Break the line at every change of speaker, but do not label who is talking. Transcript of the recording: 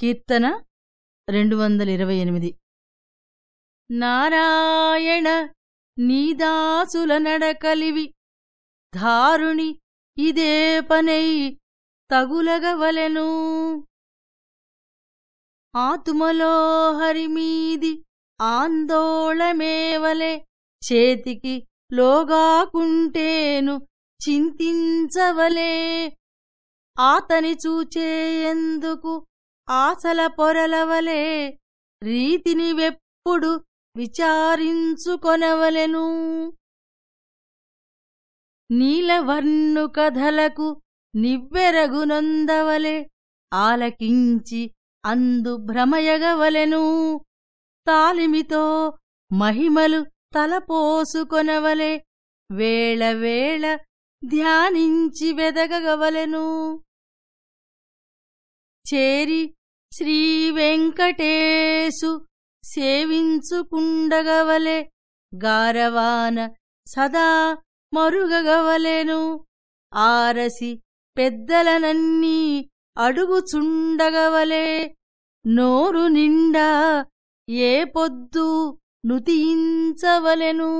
కీర్తన రెండు వందల ఇరవై ఎనిమిది. నారాయణ నీదాసుల నడకలివి ధారుణి ఇదే పనై తగులగవలెను. ఆతుమలో హరిమీది ఆందోళమేవలే చేతికి లోగాకుంటేను చింతించవలే. ఆతని చూచేయందుకు ఆశల పొరలవలే రీతిని వెప్పుడు విచారించుకొనవలెను. నీలవర్ణు కథలకు నివ్వెరగునొందవలే ఆలకించి అందు భ్రమయగవలెను. తాలిమితో మహిమలు తలపోసుకొనవలే వేళ వేళ ధ్యానించి వెదగగవలెను. చేరి శ్రీవెంకటేశు సేవించుకుండగవలే. గారవాన సదా మరుగగవలెను. ఆరసి పెద్దలనన్నీ అడుగుచుండగవలే. నోరు నిండా ఏ పొద్దు నుతించవలెను